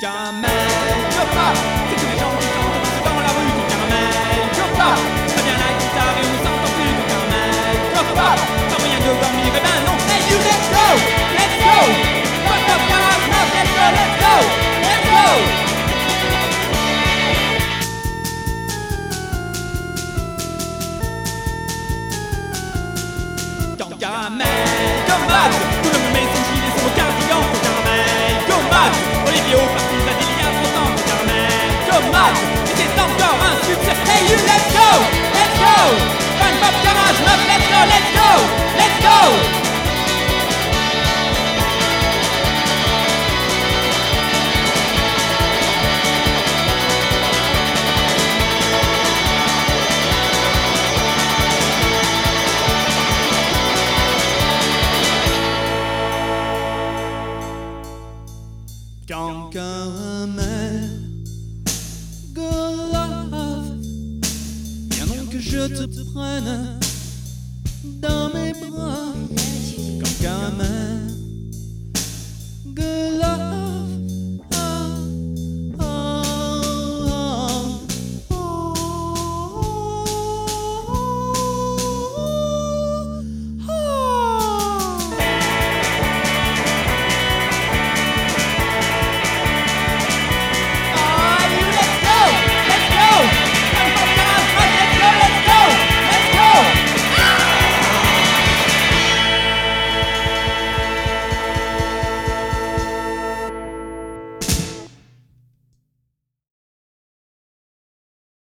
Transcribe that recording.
caramel Copa C'est tous les gens qui chantent dans la rue Ton caramel Ça vient la guitare et on s'entend plus caramel Copa Sans moyen de dormir eh ben non Hey you let's go. Let's go. Caramel Let's go Let's go. Let's go. Caramel, tout le monde met son vidéo partie à des liens contemporains. Dommage, mais c'est encore un succès. Hey you, let's go, let's go. Quand caramel, go love, viens donc que je te prenne